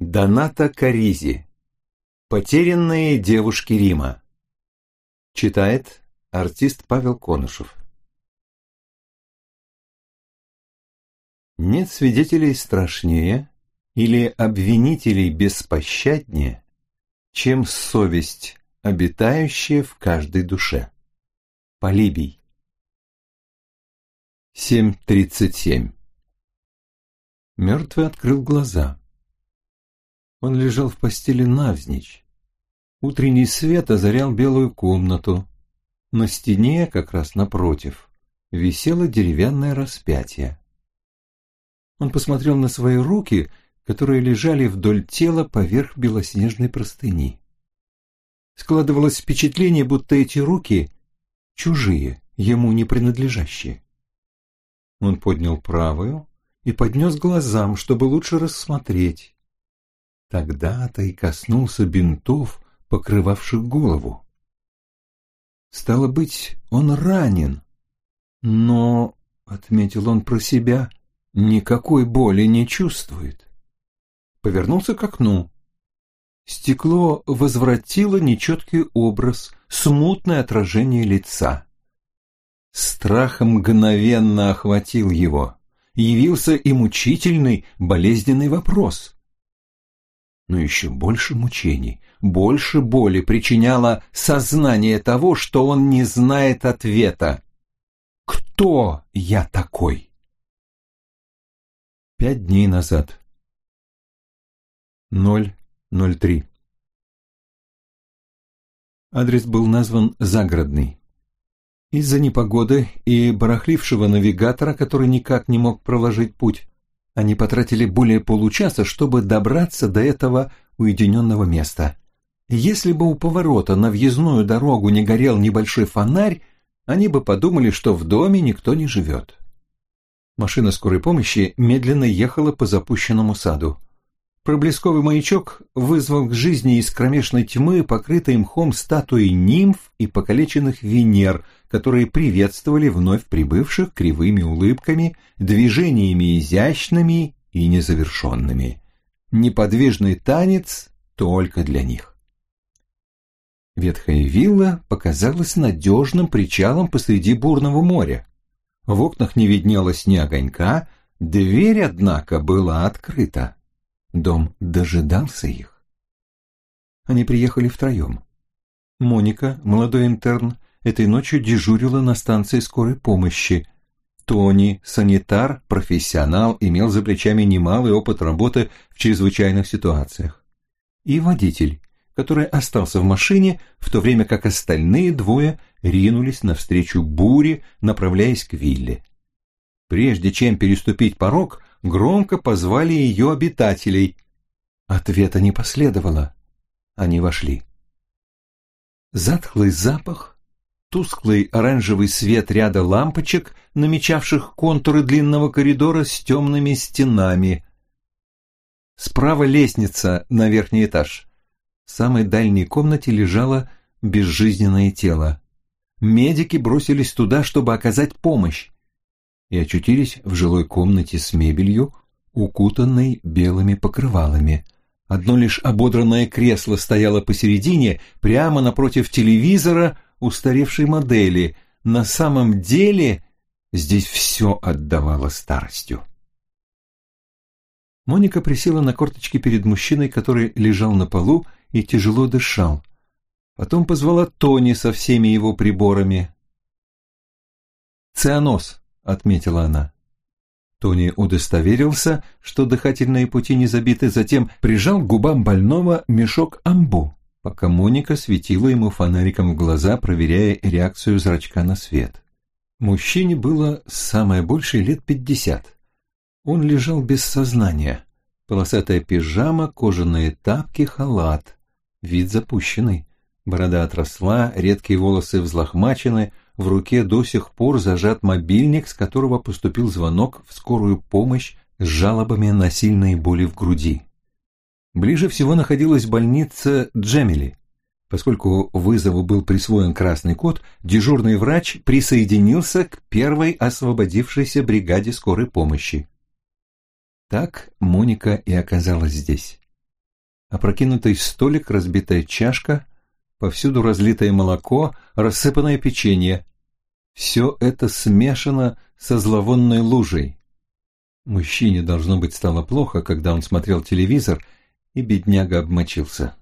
Доната Каризи. Потерянные девушки Рима. Читает артист Павел Конышев. Нет свидетелей страшнее или обвинителей беспощаднее, чем совесть, обитающая в каждой душе. Полибий. 7.37 Мертвый открыл глаза. Он лежал в постели навзничь. Утренний свет озарял белую комнату. На стене, как раз напротив, висело деревянное распятие. Он посмотрел на свои руки, которые лежали вдоль тела поверх белоснежной простыни. Складывалось впечатление, будто эти руки чужие, ему не принадлежащие. Он поднял правую и поднес глазам, чтобы лучше рассмотреть. Тогда-то и коснулся бинтов, покрывавших голову. Стало быть, он ранен. Но, — отметил он про себя, — никакой боли не чувствует. Повернулся к окну. Стекло возвратило нечеткий образ, смутное отражение лица. Страх мгновенно охватил его. Явился и мучительный, болезненный вопрос но еще больше мучений, больше боли причиняло сознание того, что он не знает ответа. Кто я такой? Пять дней назад. Ноль ноль три. Адрес был назван «Загородный». Из-за непогоды и барахлившего навигатора, который никак не мог проложить путь, они потратили более получаса, чтобы добраться до этого уединенного места. Если бы у поворота на въездную дорогу не горел небольшой фонарь, они бы подумали, что в доме никто не живет. Машина скорой помощи медленно ехала по запущенному саду. Проблесковый маячок вызвал к жизни из кромешной тьмы покрытой мхом статуи нимф и покалеченных Венер, которые приветствовали вновь прибывших кривыми улыбками, движениями изящными и незавершенными. Неподвижный танец только для них. Ветхая вилла показалась надежным причалом посреди бурного моря. В окнах не виднелось ни огонька, дверь, однако, была открыта. Дом дожидался их. Они приехали втроем. Моника, молодой интерн, этой ночью дежурила на станции скорой помощи. Тони, санитар, профессионал, имел за плечами немалый опыт работы в чрезвычайных ситуациях. И водитель, который остался в машине, в то время как остальные двое ринулись навстречу буре, направляясь к вилле. Прежде чем переступить порог, громко позвали ее обитателей. Ответа не последовало. Они вошли. Затхлый запах, тусклый оранжевый свет ряда лампочек, намечавших контуры длинного коридора с темными стенами. Справа лестница на верхний этаж. В самой дальней комнате лежало безжизненное тело. Медики бросились туда, чтобы оказать помощь и очутились в жилой комнате с мебелью, укутанной белыми покрывалами. Одно лишь ободранное кресло стояло посередине, прямо напротив телевизора устаревшей модели. На самом деле здесь все отдавало старостью. Моника присела на корточки перед мужчиной, который лежал на полу и тяжело дышал. Потом позвала Тони со всеми его приборами. «Цианоз», отметила она. Тони удостоверился, что дыхательные пути не забиты, затем прижал к губам больного мешок амбу, пока Моника светила ему фонариком в глаза, проверяя реакцию зрачка на свет. Мужчине было самое большее лет пятьдесят. Он лежал без сознания. Полосатая пижама, кожаные тапки, халат. Вид запущенный. Борода отросла, редкие волосы взлохмачены, в руке до сих пор зажат мобильник, с которого поступил звонок в скорую помощь с жалобами на сильные боли в груди. Ближе всего находилась больница Джемили. Поскольку вызову был присвоен красный код, дежурный врач присоединился к первой освободившейся бригаде скорой помощи. Так Моника и оказалась здесь. Опрокинутый столик, разбитая чашка, повсюду разлитое молоко, рассыпанное печенье. Все это смешано со зловонной лужей. Мужчине, должно быть, стало плохо, когда он смотрел телевизор, и бедняга обмочился.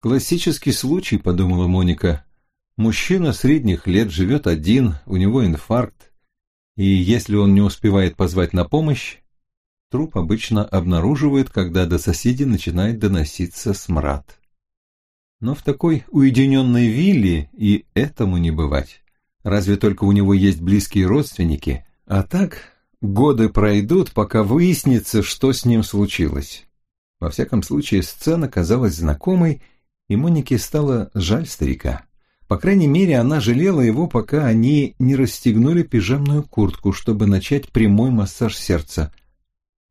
«Классический случай», — подумала Моника. «Мужчина средних лет живет один, у него инфаркт, и если он не успевает позвать на помощь, труп обычно обнаруживают, когда до соседей начинает доноситься смрад. Но в такой уединенной вилле и этому не бывать. Разве только у него есть близкие родственники, а так годы пройдут, пока выяснится, что с ним случилось. Во всяком случае, сцена казалась знакомой, и Монике стало жаль старика. По крайней мере, она жалела его, пока они не расстегнули пижамную куртку, чтобы начать прямой массаж сердца.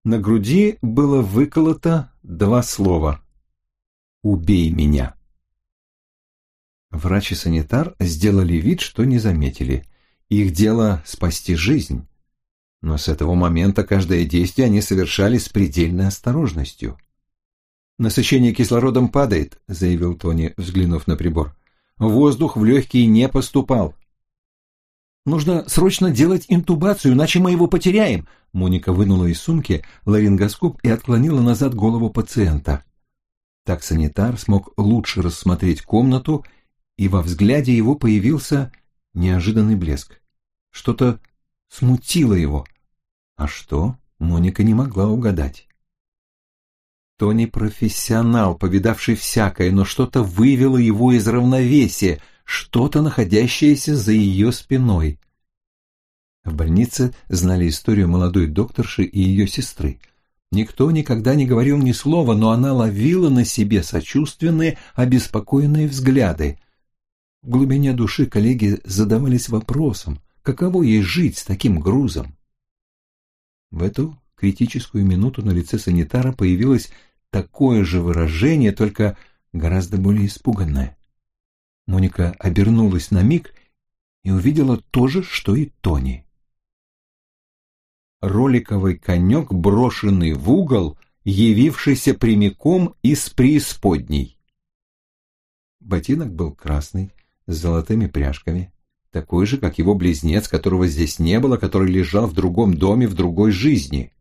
На груди было выколото два слова «Убей меня». Врач и санитар сделали вид, что не заметили. Их дело спасти жизнь. Но с этого момента каждое действие они совершали с предельной осторожностью. «Насыщение кислородом падает», — заявил Тони, взглянув на прибор. Воздух в легкие не поступал. «Нужно срочно делать интубацию, иначе мы его потеряем!» Моника вынула из сумки ларингоскоп и отклонила назад голову пациента. Так санитар смог лучше рассмотреть комнату, и во взгляде его появился неожиданный блеск. Что-то смутило его. А что, Моника не могла угадать. Тони профессионал, повидавший всякое, но что-то вывело его из равновесия, что-то, находящееся за ее спиной. В больнице знали историю молодой докторши и ее сестры. Никто никогда не говорил ни слова, но она ловила на себе сочувственные, обеспокоенные взгляды. В глубине души коллеги задавались вопросом, каково ей жить с таким грузом. В эту критическую минуту на лице санитара появилась такое же выражение, только гораздо более испуганное. Моника обернулась на миг и увидела то же, что и Тони. Роликовый конек, брошенный в угол, явившийся прямиком из преисподней. Ботинок был красный, с золотыми пряжками, такой же, как его близнец, которого здесь не было, который лежал в другом доме в другой жизни.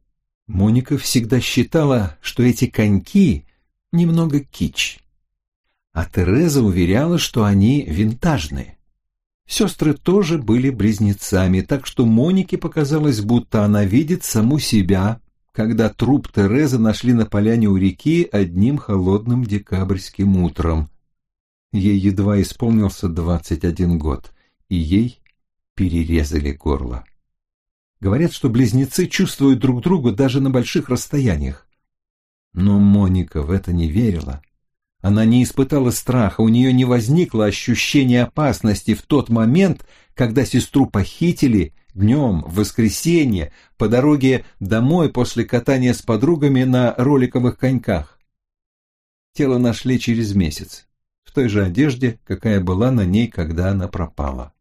Моника всегда считала, что эти коньки немного кич. А Тереза уверяла, что они винтажные. Сестры тоже были близнецами, так что Монике показалось, будто она видит саму себя, когда труп Терезы нашли на поляне у реки одним холодным декабрьским утром. Ей едва исполнился двадцать один год, и ей перерезали горло. Говорят, что близнецы чувствуют друг друга даже на больших расстояниях. Но Моника в это не верила. Она не испытала страха, у нее не возникло ощущения опасности в тот момент, когда сестру похитили днем, в воскресенье, по дороге домой после катания с подругами на роликовых коньках. Тело нашли через месяц, в той же одежде, какая была на ней, когда она пропала.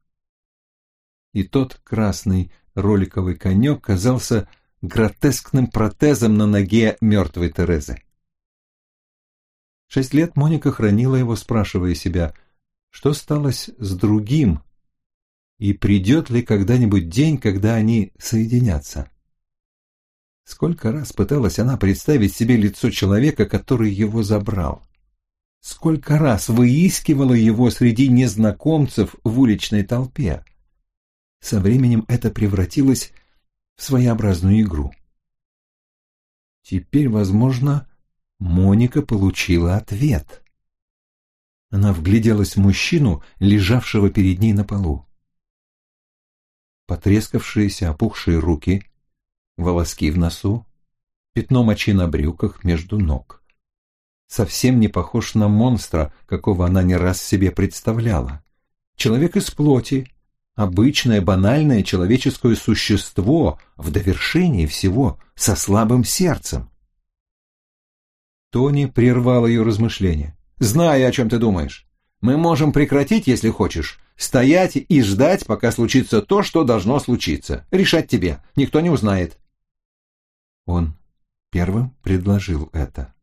И тот красный роликовый конек казался гротескным протезом на ноге мертвой Терезы. Шесть лет Моника хранила его, спрашивая себя, что сталось с другим, и придет ли когда-нибудь день, когда они соединятся. Сколько раз пыталась она представить себе лицо человека, который его забрал. Сколько раз выискивала его среди незнакомцев в уличной толпе. Со временем это превратилось в своеобразную игру. Теперь, возможно, Моника получила ответ. Она вгляделась в мужчину, лежавшего перед ней на полу. Потрескавшиеся опухшие руки, волоски в носу, пятно мочи на брюках между ног. Совсем не похож на монстра, какого она не раз себе представляла. Человек из плоти, обычное банальное человеческое существо в довершении всего со слабым сердцем. Тони прервал ее размышления. «Знаю, о чем ты думаешь. Мы можем прекратить, если хочешь, стоять и ждать, пока случится то, что должно случиться. Решать тебе, никто не узнает». Он первым предложил это.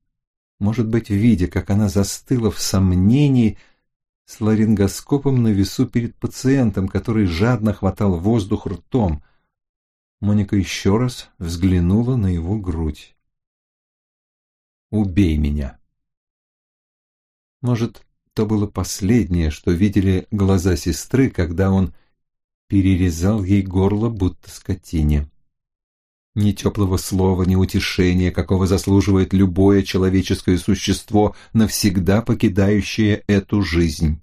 Может быть, видя, как она застыла в сомнении с ларингоскопом на весу перед пациентом, который жадно хватал воздух ртом. Моника еще раз взглянула на его грудь. «Убей меня!» Может, то было последнее, что видели глаза сестры, когда он перерезал ей горло, будто скотине. Ни теплого слова, ни утешения, какого заслуживает любое человеческое существо, навсегда покидающее эту жизнь.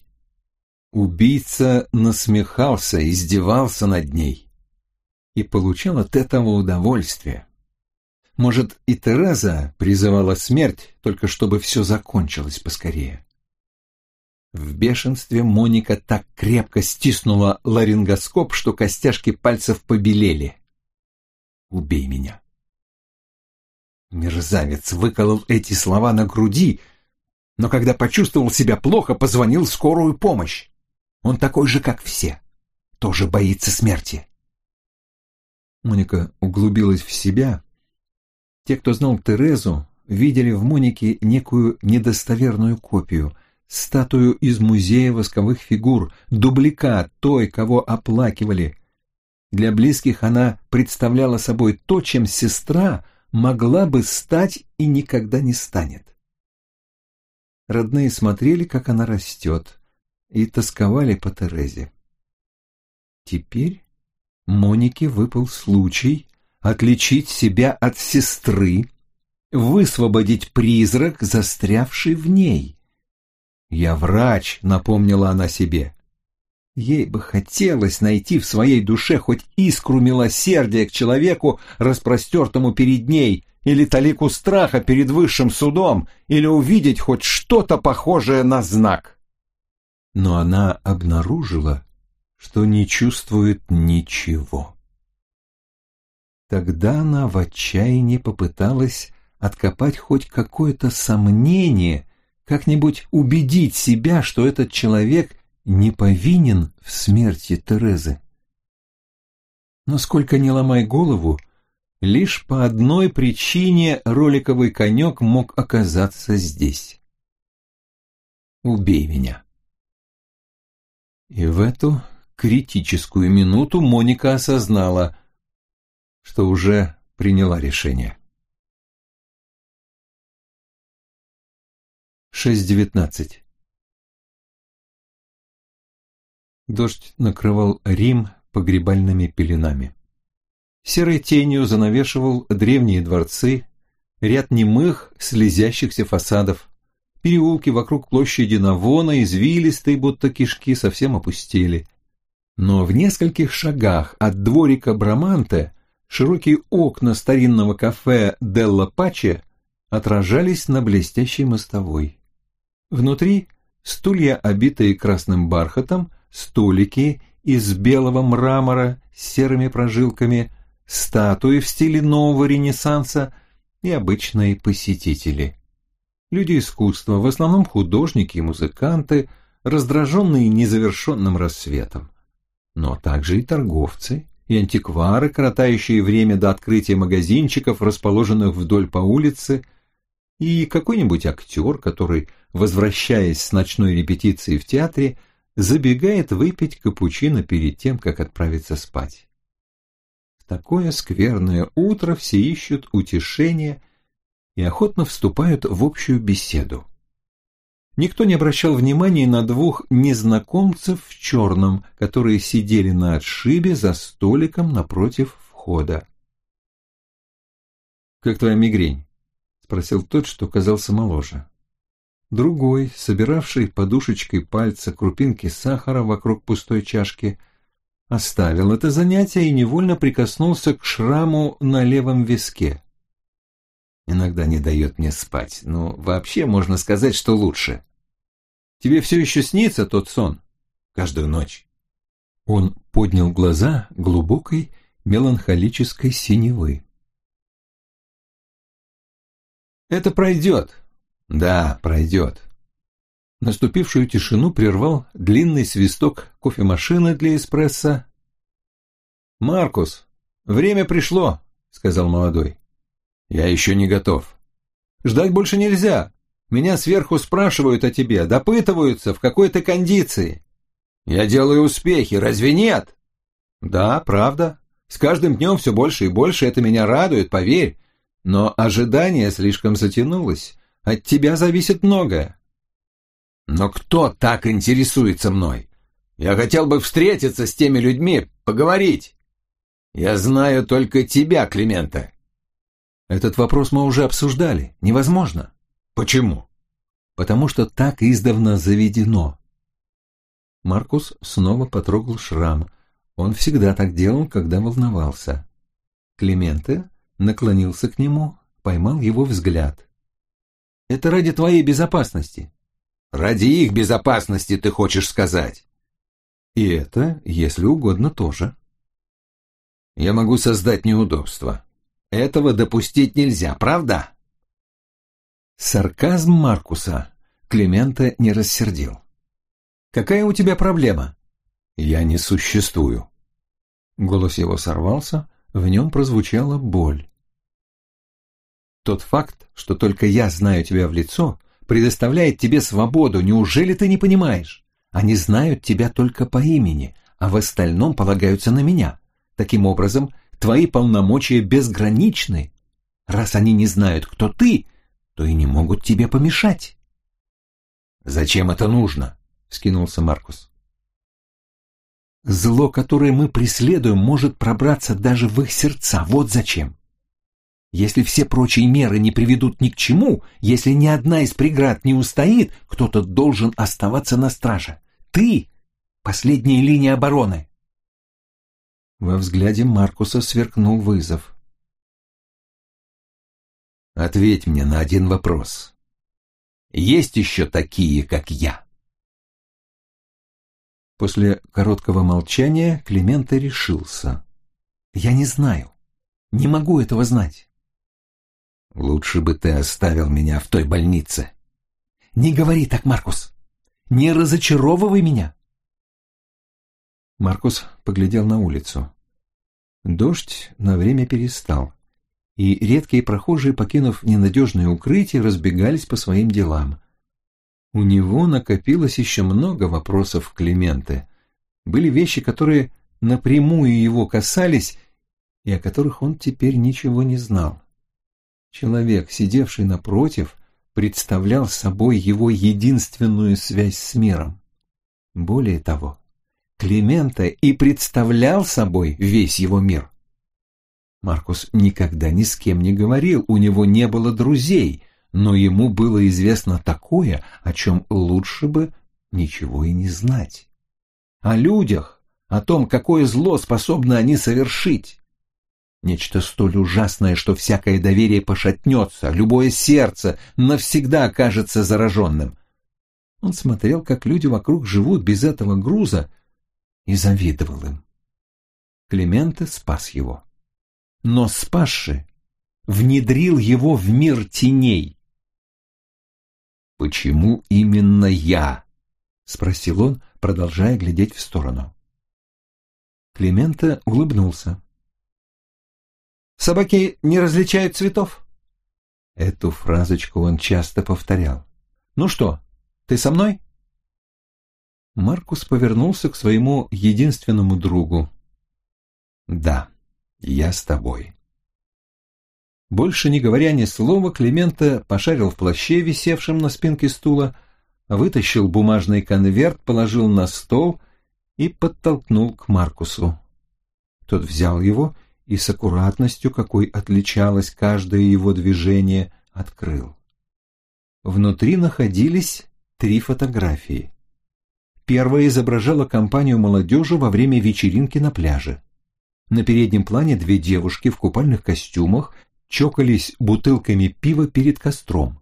Убийца насмехался, издевался над ней и получал от этого удовольствие. Может, и Тереза призывала смерть, только чтобы все закончилось поскорее. В бешенстве Моника так крепко стиснула ларингоскоп, что костяшки пальцев побелели. «Убей меня!» Мерзавец выколол эти слова на груди, но когда почувствовал себя плохо, позвонил в скорую помощь. Он такой же, как все, тоже боится смерти. Моника углубилась в себя. Те, кто знал Терезу, видели в Монике некую недостоверную копию, статую из музея восковых фигур, дубликат той, кого оплакивали. Для близких она представляла собой то, чем сестра могла бы стать и никогда не станет. Родные смотрели, как она растет, и тосковали по Терезе. Теперь Монике выпал случай отличить себя от сестры, высвободить призрак, застрявший в ней. «Я врач», — напомнила она себе. Ей бы хотелось найти в своей душе хоть искру милосердия к человеку, распростертому перед ней, или талику страха перед высшим судом, или увидеть хоть что-то похожее на знак. Но она обнаружила, что не чувствует ничего. Тогда она в отчаянии попыталась откопать хоть какое-то сомнение как-нибудь убедить себя, что этот человек не повинен в смерти Терезы. Но сколько ни ломай голову, лишь по одной причине роликовый конек мог оказаться здесь. «Убей меня». И в эту критическую минуту Моника осознала, что уже приняла решение. 6.19 Дождь накрывал Рим погребальными пеленами. Серой тенью занавешивал древние дворцы, ряд немых, слезящихся фасадов. Переулки вокруг площади Навона, извилистые, будто кишки, совсем опустели. Но в нескольких шагах от дворика Браманте широкие окна старинного кафе «Делла Паче» отражались на блестящей мостовой. Внутри стулья, обитые красным бархатом, столики из белого мрамора с серыми прожилками, статуи в стиле нового ренессанса и обычные посетители. Люди искусства, в основном художники и музыканты, раздраженные незавершенным рассветом. Но также и торговцы, и антиквары, коротающие время до открытия магазинчиков, расположенных вдоль по улице, и какой-нибудь актер, который, возвращаясь с ночной репетиции в театре, забегает выпить капучино перед тем, как отправиться спать. В такое скверное утро все ищут утешения и охотно вступают в общую беседу. Никто не обращал внимания на двух незнакомцев в черном, которые сидели на отшибе за столиком напротив входа. «Как твоя мигрень?» — спросил тот, что казался моложе. Другой, собиравший подушечкой пальца крупинки сахара вокруг пустой чашки, оставил это занятие и невольно прикоснулся к шраму на левом виске. Иногда не дает мне спать, но вообще можно сказать, что лучше. Тебе все еще снится тот сон? Каждую ночь. Он поднял глаза глубокой меланхолической синевы. Это пройдет. Да, пройдет. Наступившую тишину прервал длинный свисток кофемашины для эспрессо. «Маркус, время пришло», — сказал молодой. «Я еще не готов». «Ждать больше нельзя. Меня сверху спрашивают о тебе, допытываются, в какой ты кондиции. Я делаю успехи, разве нет? Да, правда. С каждым днем все больше и больше, это меня радует, поверь. Но ожидание слишком затянулось. От тебя зависит многое. Но кто так интересуется мной? Я хотел бы встретиться с теми людьми, поговорить. Я знаю только тебя, Климента. Этот вопрос мы уже обсуждали. Невозможно. Почему? Потому что так издавна заведено. Маркус снова потрогал шрам. Он всегда так делал, когда волновался. Клименте наклонился к нему, поймал его взгляд. «Это ради твоей безопасности». «Ради их безопасности, ты хочешь сказать?» «И это, если угодно, тоже». «Я могу создать неудобства. Этого допустить нельзя, правда?» Сарказм Маркуса Климента не рассердил. «Какая у тебя проблема?» «Я не существую». Голос его сорвался, в нем прозвучала боль. Тот факт, что только я знаю тебя в лицо, предоставляет тебе свободу, неужели ты не понимаешь? Они знают тебя только по имени, а в остальном полагаются на меня. Таким образом, твои полномочия безграничны. Раз они не знают, кто ты, то и не могут тебе помешать. «Зачем это нужно?» — скинулся Маркус. Зло, которое мы преследуем, может пробраться даже в их сердца. Вот зачем. Если все прочие меры не приведут ни к чему, если ни одна из преград не устоит, кто-то должен оставаться на страже. Ты — последняя линия обороны. Во взгляде Маркуса сверкнул вызов. Ответь мне на один вопрос. Есть еще такие, как я? После короткого молчания Климента решился. «Я не знаю. Не могу этого знать». «Лучше бы ты оставил меня в той больнице». «Не говори так, Маркус. Не разочаровывай меня». Маркус поглядел на улицу. Дождь на время перестал, и редкие прохожие, покинув ненадежное укрытие, разбегались по своим делам. У него накопилось еще много вопросов к Клименте. Были вещи, которые напрямую его касались и о которых он теперь ничего не знал. Человек, сидевший напротив, представлял собой его единственную связь с миром. Более того, Климента и представлял собой весь его мир. Маркус никогда ни с кем не говорил, у него не было друзей — но ему было известно такое, о чем лучше бы ничего и не знать. О людях, о том, какое зло способны они совершить. Нечто столь ужасное, что всякое доверие пошатнется, любое сердце навсегда окажется зараженным. Он смотрел, как люди вокруг живут без этого груза, и завидовал им. Клименте спас его. Но спасший внедрил его в мир теней. «Почему именно я?» — спросил он, продолжая глядеть в сторону. Климента улыбнулся. «Собаки не различают цветов?» Эту фразочку он часто повторял. «Ну что, ты со мной?» Маркус повернулся к своему единственному другу. «Да, я с тобой». Больше не говоря ни слова, Климента пошарил в плаще, висевшем на спинке стула, вытащил бумажный конверт, положил на стол и подтолкнул к Маркусу. Тот взял его и с аккуратностью, какой отличалось каждое его движение, открыл. Внутри находились три фотографии. Первая изображала компанию молодежи во время вечеринки на пляже. На переднем плане две девушки в купальных костюмах чокались бутылками пива перед костром.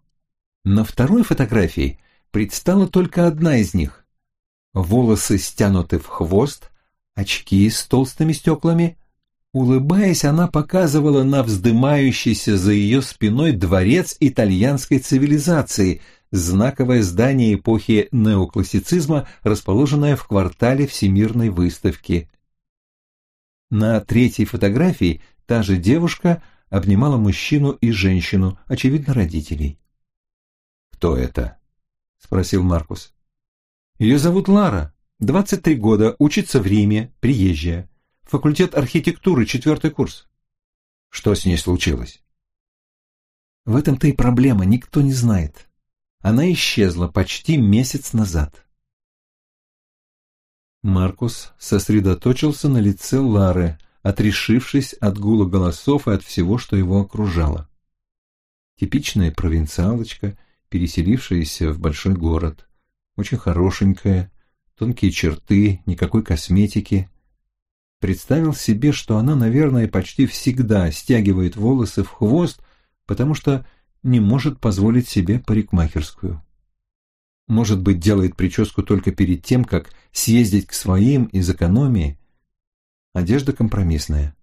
На второй фотографии предстала только одна из них. Волосы стянуты в хвост, очки с толстыми стеклами. Улыбаясь, она показывала на вздымающийся за ее спиной дворец итальянской цивилизации, знаковое здание эпохи неоклассицизма, расположенное в квартале Всемирной выставки. На третьей фотографии та же девушка обнимала мужчину и женщину, очевидно, родителей. «Кто это?» — спросил Маркус. «Ее зовут Лара, 23 года, учится в Риме, приезжая. Факультет архитектуры, четвертый курс». «Что с ней случилось?» «В этом-то и проблема, никто не знает. Она исчезла почти месяц назад». Маркус сосредоточился на лице Лары, отрешившись от гула голосов и от всего, что его окружало. Типичная провинциалочка, переселившаяся в большой город. Очень хорошенькая, тонкие черты, никакой косметики. Представил себе, что она, наверное, почти всегда стягивает волосы в хвост, потому что не может позволить себе парикмахерскую. Может быть, делает прическу только перед тем, как съездить к своим из экономии. Одежда компромиссная.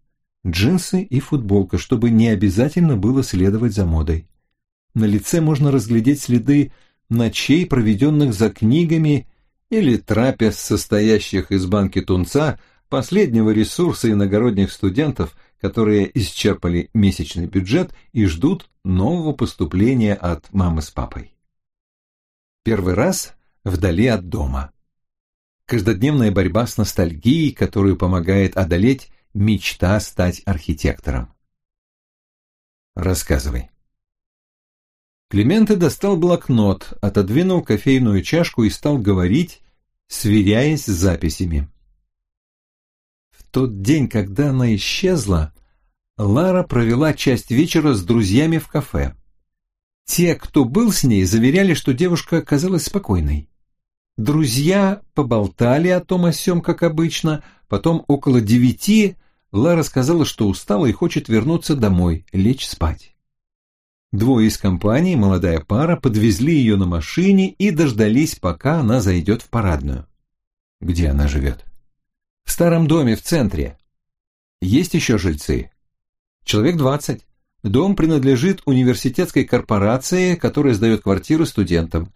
Джинсы и футболка, чтобы не обязательно было следовать за модой. На лице можно разглядеть следы ночей, проведенных за книгами или трапез, состоящих из банки тунца, последнего ресурса иногородних студентов, которые исчерпали месячный бюджет и ждут нового поступления от мамы с папой. Первый раз вдали от дома. Каждодневная борьба с ностальгией, которую помогает одолеть мечта стать архитектором. Рассказывай. Клименте достал блокнот, отодвинул кофейную чашку и стал говорить, сверяясь с записями. Тот день, когда она исчезла, Лара провела часть вечера с друзьями в кафе. Те, кто был с ней, заверяли, что девушка казалась спокойной. Друзья поболтали о том о сём, как обычно, потом около девяти Лара сказала, что устала и хочет вернуться домой, лечь спать. Двое из компании, молодая пара, подвезли ее на машине и дождались, пока она зайдет в парадную. Где она живет? В старом доме в центре. Есть еще жильцы? Человек двадцать. Дом принадлежит университетской корпорации, которая сдает квартиру студентам.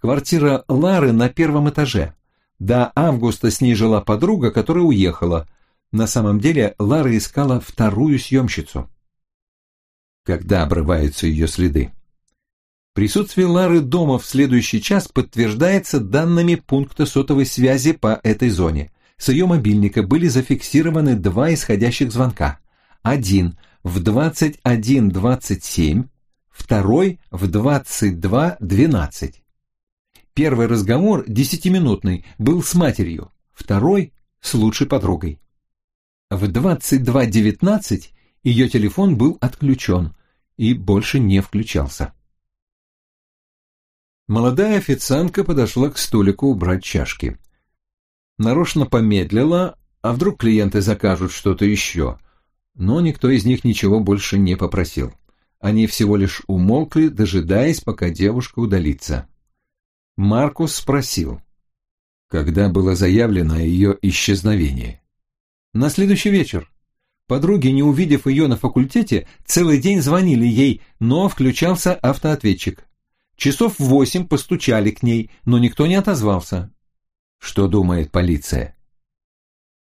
Квартира Лары на первом этаже. До августа с ней жила подруга, которая уехала. На самом деле Лара искала вторую съемщицу когда обрываются ее следы. Присутствие Лары дома в следующий час подтверждается данными пункта сотовой связи по этой зоне. С ее мобильника были зафиксированы два исходящих звонка. Один в 21.27, второй в 22.12. Первый разговор, десятиминутный, был с матерью, второй – с лучшей подругой. В 22.19 ее телефон был отключен и больше не включался. Молодая официантка подошла к столику убрать чашки. Нарочно помедлила, а вдруг клиенты закажут что-то еще, но никто из них ничего больше не попросил. Они всего лишь умолкли, дожидаясь, пока девушка удалится. Маркус спросил, когда было заявлено ее исчезновение. «На следующий вечер. Подруги, не увидев ее на факультете, целый день звонили ей, но включался автоответчик. Часов в восемь постучали к ней, но никто не отозвался. Что думает полиция?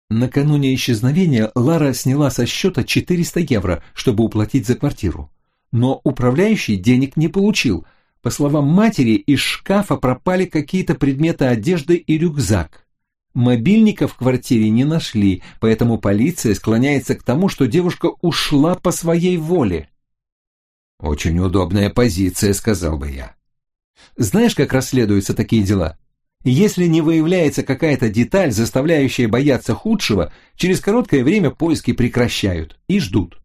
Накануне исчезновения Лара сняла со счета 400 евро, чтобы уплатить за квартиру. Но управляющий денег не получил. По словам матери, из шкафа пропали какие-то предметы одежды и рюкзак. Мобильника в квартире не нашли, поэтому полиция склоняется к тому, что девушка ушла по своей воле. «Очень удобная позиция», — сказал бы я. Знаешь, как расследуются такие дела? Если не выявляется какая-то деталь, заставляющая бояться худшего, через короткое время поиски прекращают и ждут.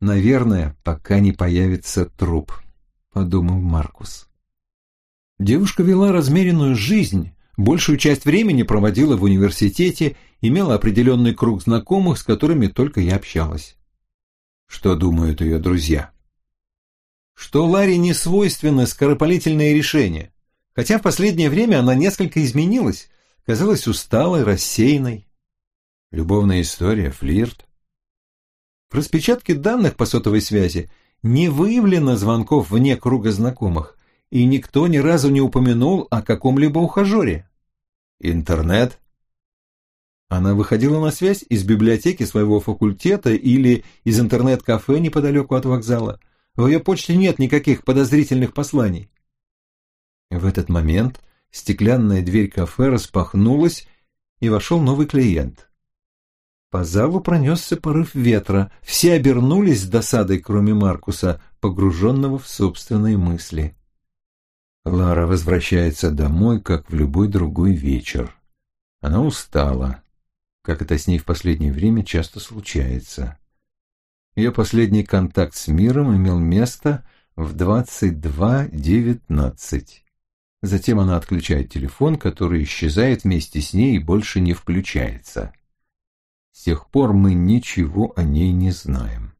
«Наверное, пока не появится труп», — подумал Маркус. Девушка вела размеренную жизнь, Большую часть времени проводила в университете, имела определенный круг знакомых, с которыми только я общалась. Что думают ее друзья? Что Ларе не свойственны скоропалительные решения, хотя в последнее время она несколько изменилась, казалась усталой, рассеянной. Любовная история, флирт. В распечатке данных по сотовой связи не выявлено звонков вне круга знакомых, и никто ни разу не упомянул о каком-либо ухажере. Интернет? Она выходила на связь из библиотеки своего факультета или из интернет-кафе неподалеку от вокзала. В ее почте нет никаких подозрительных посланий. В этот момент стеклянная дверь кафе распахнулась, и вошел новый клиент. По залу пронесся порыв ветра, все обернулись с досадой, кроме Маркуса, погруженного в собственные мысли. Лара возвращается домой, как в любой другой вечер. Она устала, как это с ней в последнее время часто случается. Ее последний контакт с миром имел место в 22.19. Затем она отключает телефон, который исчезает вместе с ней и больше не включается. С тех пор мы ничего о ней не знаем.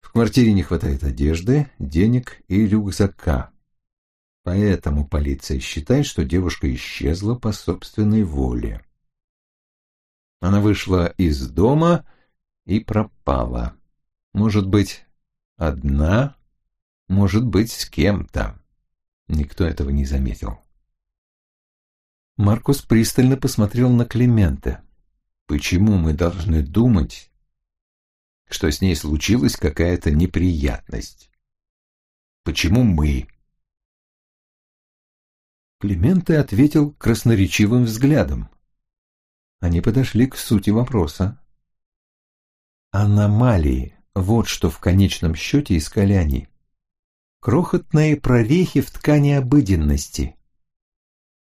В квартире не хватает одежды, денег и рюкзака. Поэтому полиция считает, что девушка исчезла по собственной воле. Она вышла из дома и пропала. Может быть, одна, может быть, с кем-то. Никто этого не заметил. Маркус пристально посмотрел на Климента. Почему мы должны думать, что с ней случилась какая-то неприятность? Почему мы? Клименте ответил красноречивым взглядом. Они подошли к сути вопроса. Аномалии — вот что в конечном счете искали они. Крохотные прорехи в ткани обыденности.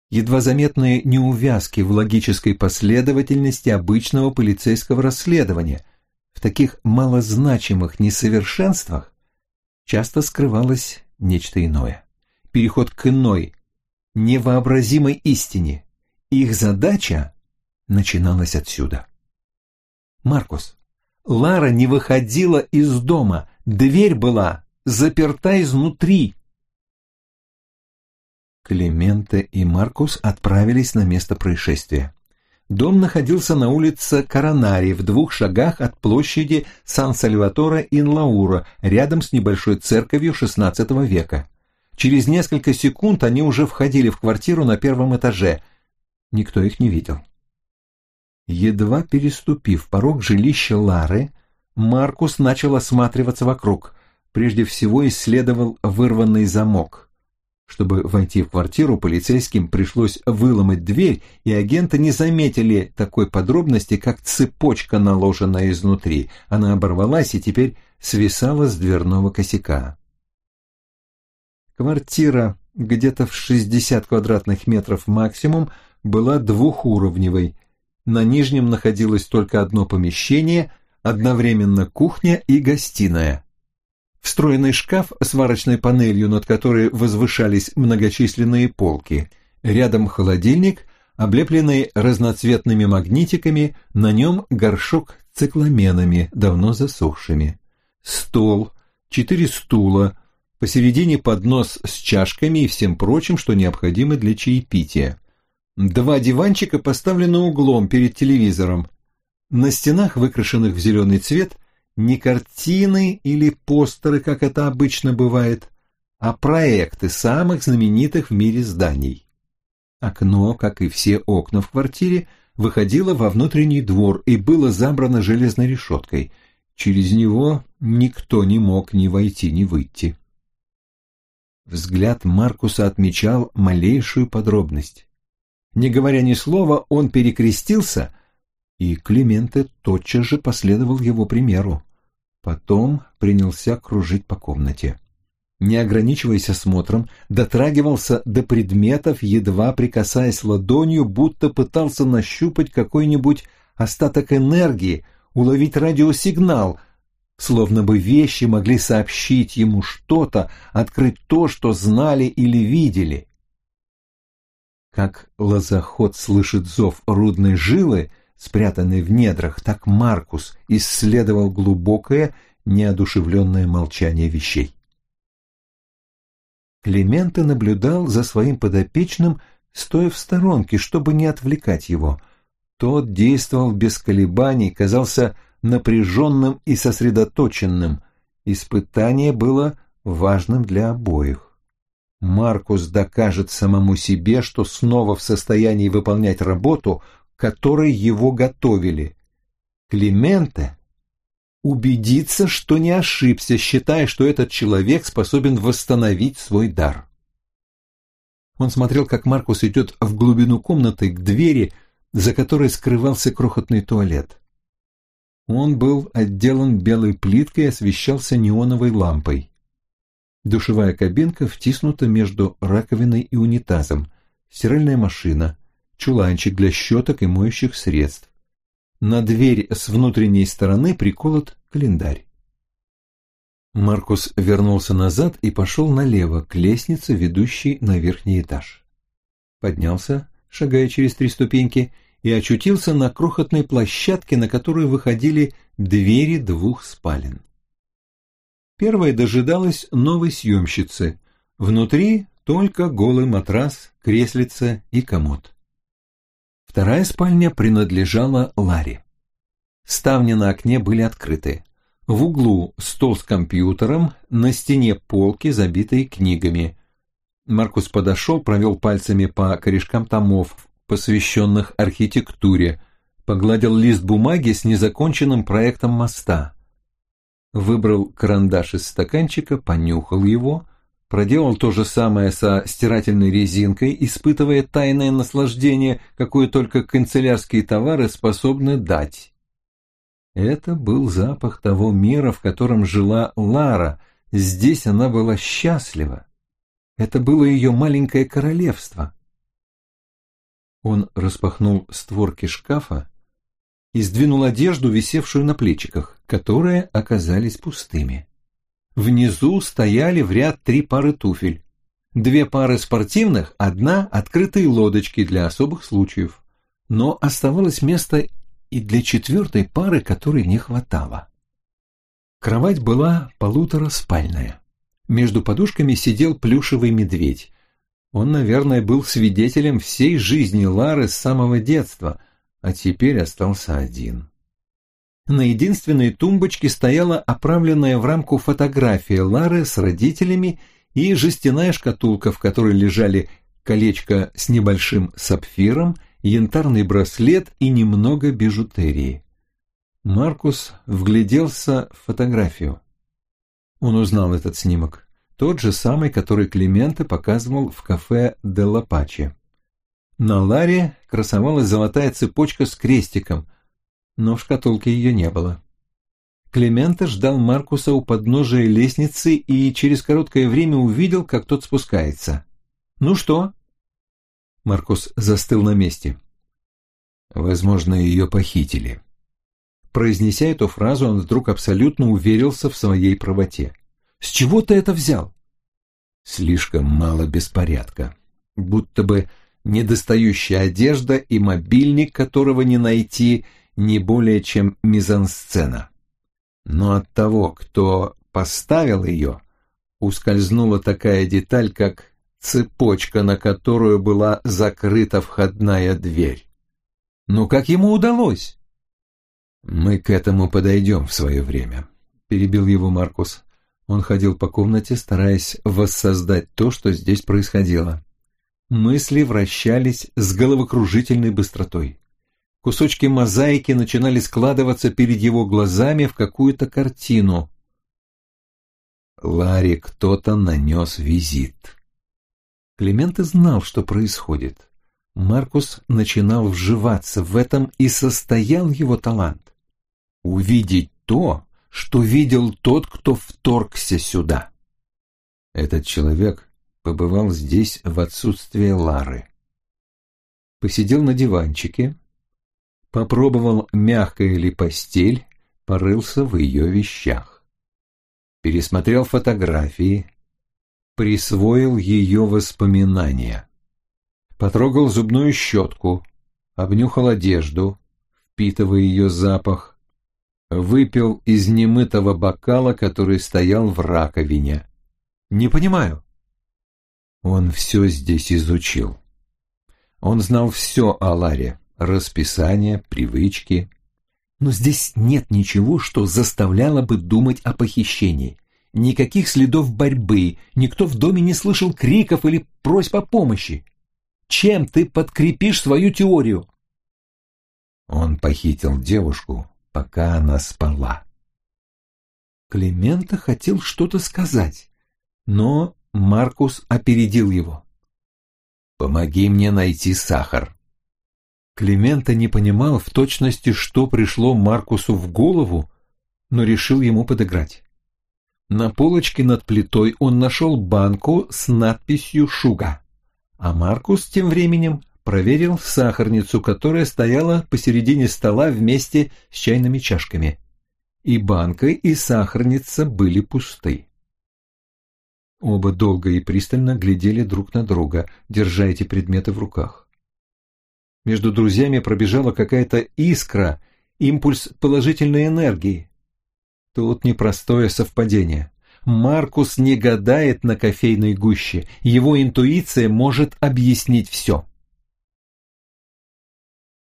Едва заметные неувязки в логической последовательности обычного полицейского расследования. В таких малозначимых несовершенствах часто скрывалось нечто иное. Переход к иной, невообразимой истине. Их задача начиналась отсюда. Маркус, Лара не выходила из дома, дверь была заперта изнутри. Клименте и Маркус отправились на место происшествия. Дом находился на улице Коронари в двух шагах от площади Сан-Сальватора-Ин-Лаура, рядом с небольшой церковью XVI века. Через несколько секунд они уже входили в квартиру на первом этаже. Никто их не видел. Едва переступив порог жилища Лары, Маркус начал осматриваться вокруг. Прежде всего исследовал вырванный замок. Чтобы войти в квартиру, полицейским пришлось выломать дверь, и агенты не заметили такой подробности, как цепочка, наложенная изнутри. Она оборвалась и теперь свисала с дверного косяка. Квартира, где-то в 60 квадратных метров максимум, была двухуровневой – на нижнем находилось только одно помещение, одновременно кухня и гостиная. Встроенный шкаф с варочной панелью, над которой возвышались многочисленные полки. Рядом холодильник, облепленный разноцветными магнитиками, на нем горшок с цикламенами, давно засохшими. Стол, четыре стула, посередине поднос с чашками и всем прочим, что необходимо для чаепития. Два диванчика поставлены углом перед телевизором. На стенах, выкрашенных в зеленый цвет, не картины или постеры, как это обычно бывает, а проекты самых знаменитых в мире зданий. Окно, как и все окна в квартире, выходило во внутренний двор и было забрано железной решеткой. Через него никто не мог ни войти, ни выйти. Взгляд Маркуса отмечал малейшую подробность. Не говоря ни слова, он перекрестился, и Клименте тотчас же последовал его примеру. Потом принялся кружить по комнате. Не ограничиваясь осмотром, дотрагивался до предметов, едва прикасаясь ладонью, будто пытался нащупать какой-нибудь остаток энергии, уловить радиосигнал, словно бы вещи могли сообщить ему что-то, открыть то, что знали или видели. Как лозоход слышит зов рудной жилы, спрятанной в недрах, так Маркус исследовал глубокое, неодушевленное молчание вещей. Клименто наблюдал за своим подопечным, стоя в сторонке, чтобы не отвлекать его. Тот действовал без колебаний, казался напряженным и сосредоточенным. Испытание было важным для обоих. Маркус докажет самому себе, что снова в состоянии выполнять работу, которой его готовили. Клименте убедиться, что не ошибся, считая, что этот человек способен восстановить свой дар. Он смотрел, как Маркус идет в глубину комнаты к двери, за которой скрывался крохотный туалет. Он был отделан белой плиткой и освещался неоновой лампой. Душевая кабинка втиснута между раковиной и унитазом, стиральная машина, чуланчик для щеток и моющих средств. На дверь с внутренней стороны приколот календарь. Маркус вернулся назад и пошел налево, к лестнице, ведущей на верхний этаж. Поднялся, шагая через три ступеньки, и очутился на крохотной площадке, на которую выходили двери двух спален. Первая дожидалась новой съемщицы. Внутри только голый матрас, креслица и комод. Вторая спальня принадлежала Ларе. Ставни на окне были открыты. В углу стол с компьютером, на стене полки, забитые книгами. Маркус подошел, провел пальцами по корешкам томов, посвященных архитектуре, погладил лист бумаги с незаконченным проектом моста. Выбрал карандаш из стаканчика, понюхал его, проделал то же самое со стирательной резинкой, испытывая тайное наслаждение, какое только канцелярские товары способны дать. Это был запах того мира, в котором жила Лара. Здесь она была счастлива. Это было ее маленькое королевство. Он распахнул створки шкафа и сдвинул одежду, висевшую на плечиках, которые оказались пустыми. Внизу стояли в ряд три пары туфель. Две пары спортивных, одна открытые лодочки для особых случаев. Но оставалось место и для четвертой пары, которой не хватало. Кровать была полутораспальная. Между подушками сидел плюшевый медведь. Он, наверное, был свидетелем всей жизни Лары с самого детства, а теперь остался один. На единственной тумбочке стояла оправленная в рамку фотография Лары с родителями и жестяная шкатулка, в которой лежали колечко с небольшим сапфиром янтарный браслет и немного бижутерии. Маркус вгляделся в фотографию. Он узнал этот снимок, тот же самый, который Клименте показывал в кафе «Делла Паче». На Ларе красовалась золотая цепочка с крестиком, но в шкатулке ее не было. Клименте ждал Маркуса у подножия лестницы и через короткое время увидел, как тот спускается. «Ну что?» Маркус застыл на месте. Возможно, ее похитили. Произнеся эту фразу, он вдруг абсолютно уверился в своей правоте. «С чего ты это взял?» Слишком мало беспорядка. Будто бы недостающая одежда и мобильник, которого не найти, не более чем мизансцена. Но от того, кто поставил ее, ускользнула такая деталь, как цепочка, на которую была закрыта входная дверь. Но как ему удалось? Мы к этому подойдем в свое время, перебил его Маркус. Он ходил по комнате, стараясь воссоздать то, что здесь происходило. Мысли вращались с головокружительной быстротой. Кусочки мозаики начинали складываться перед его глазами в какую-то картину. Ларе кто-то нанес визит. Клименты знал, что происходит. Маркус начинал вживаться в этом и состоял его талант. Увидеть то, что видел тот, кто вторгся сюда. Этот человек побывал здесь в отсутствие Лары. Посидел на диванчике, попробовал, мягкая ли постель, порылся в ее вещах. Пересмотрел фотографии, присвоил ее воспоминания. Потрогал зубную щетку, обнюхал одежду, впитывая ее запах, выпил из немытого бокала, который стоял в раковине. «Не понимаю». Он все здесь изучил. Он знал все о Ларе, расписание, привычки. Но здесь нет ничего, что заставляло бы думать о похищении. Никаких следов борьбы, никто в доме не слышал криков или просьб о помощи. Чем ты подкрепишь свою теорию? Он похитил девушку, пока она спала. Климента хотел что-то сказать, но Маркус опередил его. «Помоги мне найти сахар». Климента не понимал в точности, что пришло Маркусу в голову, но решил ему подыграть. На полочке над плитой он нашел банку с надписью «Шуга», а Маркус тем временем проверил сахарницу, которая стояла посередине стола вместе с чайными чашками и банка, и сахарница были пусты. Оба долго и пристально глядели друг на друга, держа эти предметы в руках. Между друзьями пробежала какая-то искра, импульс положительной энергии. Тут непростое совпадение. Маркус не гадает на кофейной гуще, его интуиция может объяснить все.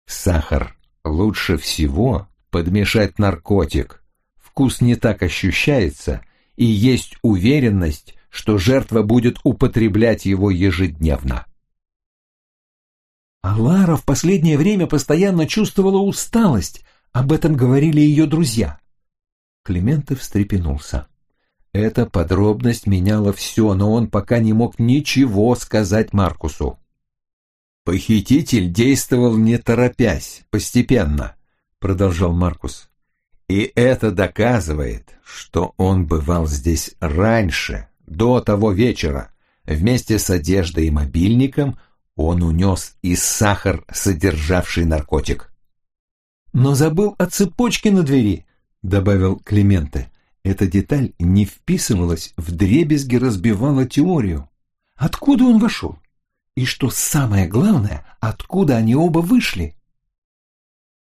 сахар лучше всего подмешать наркотик, вкус не так ощущается, и есть уверенность, что жертва будет употреблять его ежедневно. А Лара в последнее время постоянно чувствовала усталость, об этом говорили ее друзья. Климент встрепенулся. Эта подробность меняла все, но он пока не мог ничего сказать Маркусу. «Похититель действовал не торопясь, постепенно», — продолжал Маркус. И это доказывает, что он бывал здесь раньше, до того вечера. Вместе с одеждой и мобильником он унес и сахар, содержавший наркотик. «Но забыл о цепочке на двери», — добавил Клименте. Эта деталь не вписывалась в дребезги, разбивала теорию. Откуда он вошел? И что самое главное, откуда они оба вышли?